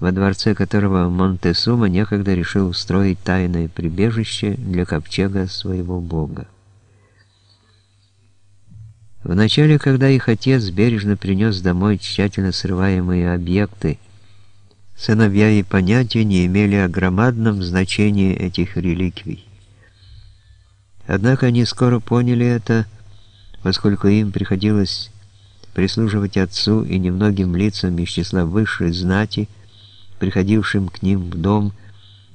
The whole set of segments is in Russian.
во дворце которого Монтесума некогда решил устроить тайное прибежище для ковчега своего бога. Вначале, когда их отец бережно принес домой тщательно срываемые объекты, сыновья и понятия не имели о громадном значении этих реликвий. Однако они скоро поняли это, поскольку им приходилось прислуживать отцу и немногим лицам из числа высшей знати, приходившим к ним в дом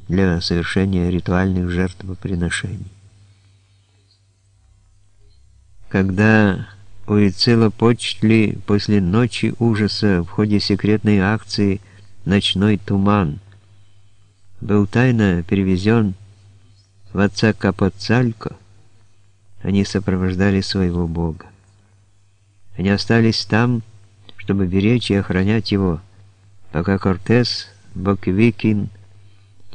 для совершения ритуальных жертвоприношений. Когда Уицелопочтли после ночи ужаса в ходе секретной акции «Ночной туман» был тайно перевезен в отца Капоцалько, они сопровождали своего бога. Они остались там, чтобы беречь и охранять его, пока Кортес, Боквикин,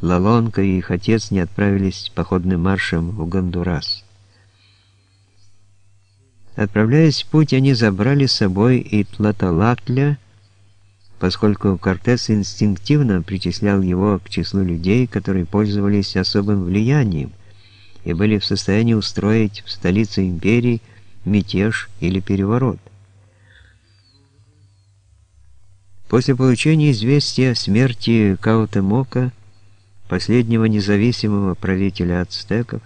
Лалонка и их отец не отправились походным маршем в Гондурас. Отправляясь в путь, они забрали с собой и Тлаталатля, поскольку Кортес инстинктивно причислял его к числу людей, которые пользовались особым влиянием и были в состоянии устроить в столице империи мятеж или переворот. После получения известия о смерти Каутемока, последнего независимого правителя ацтеков,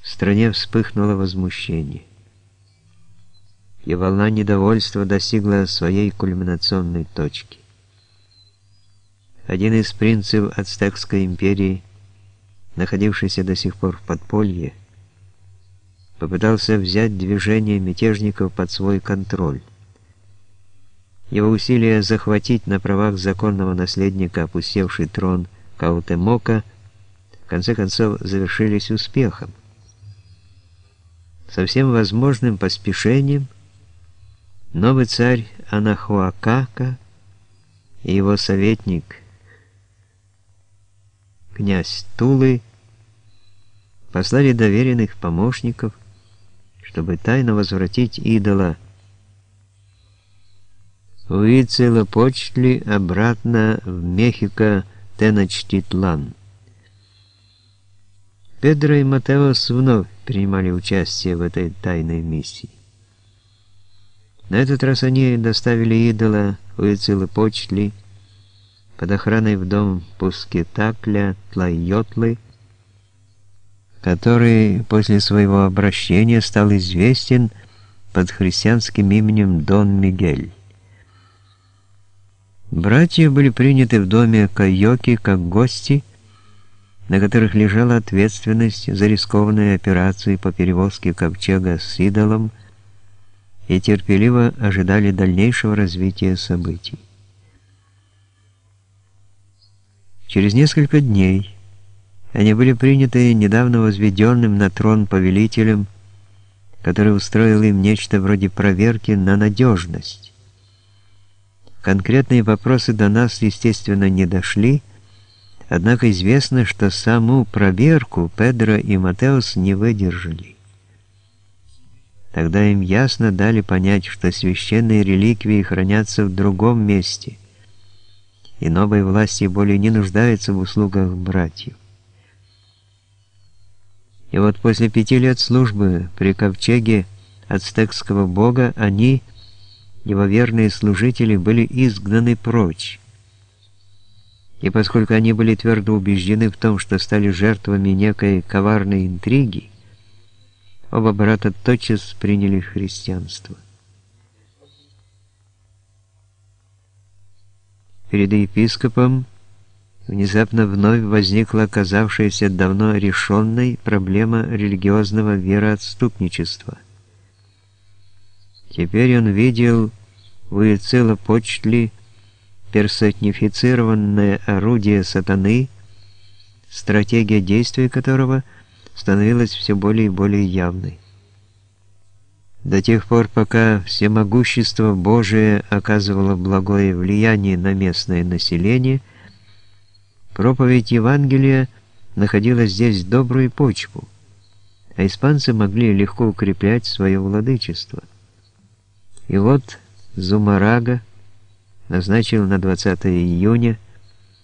в стране вспыхнуло возмущение и волна недовольства достигла своей кульминационной точки. Один из принцев Ацтекской империи, находившийся до сих пор в подполье, попытался взять движение мятежников под свой контроль. Его усилия захватить на правах законного наследника опустевший трон Каутемока в конце концов завершились успехом. Со всем возможным поспешением – Новый царь Анахуакака и его советник князь Тулы послали доверенных помощников, чтобы тайно возвратить идола Уицелопочтли обратно в Мехико Теночтитлан. Педро и Матеос вновь принимали участие в этой тайной миссии. На этот раз они доставили идола Уицилы-Почтли под охраной в дом Пускетакля Тлайотлы, который после своего обращения стал известен под христианским именем Дон Мигель. Братья были приняты в доме Кайоки как гости, на которых лежала ответственность за рискованные операции по перевозке ковчега с идолом и терпеливо ожидали дальнейшего развития событий. Через несколько дней они были приняты недавно возведенным на трон повелителем, который устроил им нечто вроде проверки на надежность. Конкретные вопросы до нас, естественно, не дошли, однако известно, что саму проверку Педро и Матеус не выдержали. Тогда им ясно дали понять, что священные реликвии хранятся в другом месте, и новой власти более не нуждаются в услугах братьев. И вот после пяти лет службы при ковчеге ацтекского бога они, его верные служители, были изгнаны прочь. И поскольку они были твердо убеждены в том, что стали жертвами некой коварной интриги, Оба брата тотчас приняли христианство. Перед епископом внезапно вновь возникла оказавшаяся давно решенной проблема религиозного вероотступничества. Теперь он видел в Уицелопочтли персонифицированное орудие сатаны, стратегия действия которого – становилась все более и более явной. До тех пор, пока всемогущество Божие оказывало благое влияние на местное население, проповедь Евангелия находила здесь добрую почву, а испанцы могли легко укреплять свое владычество. И вот Зумарага, назначил на 20 июня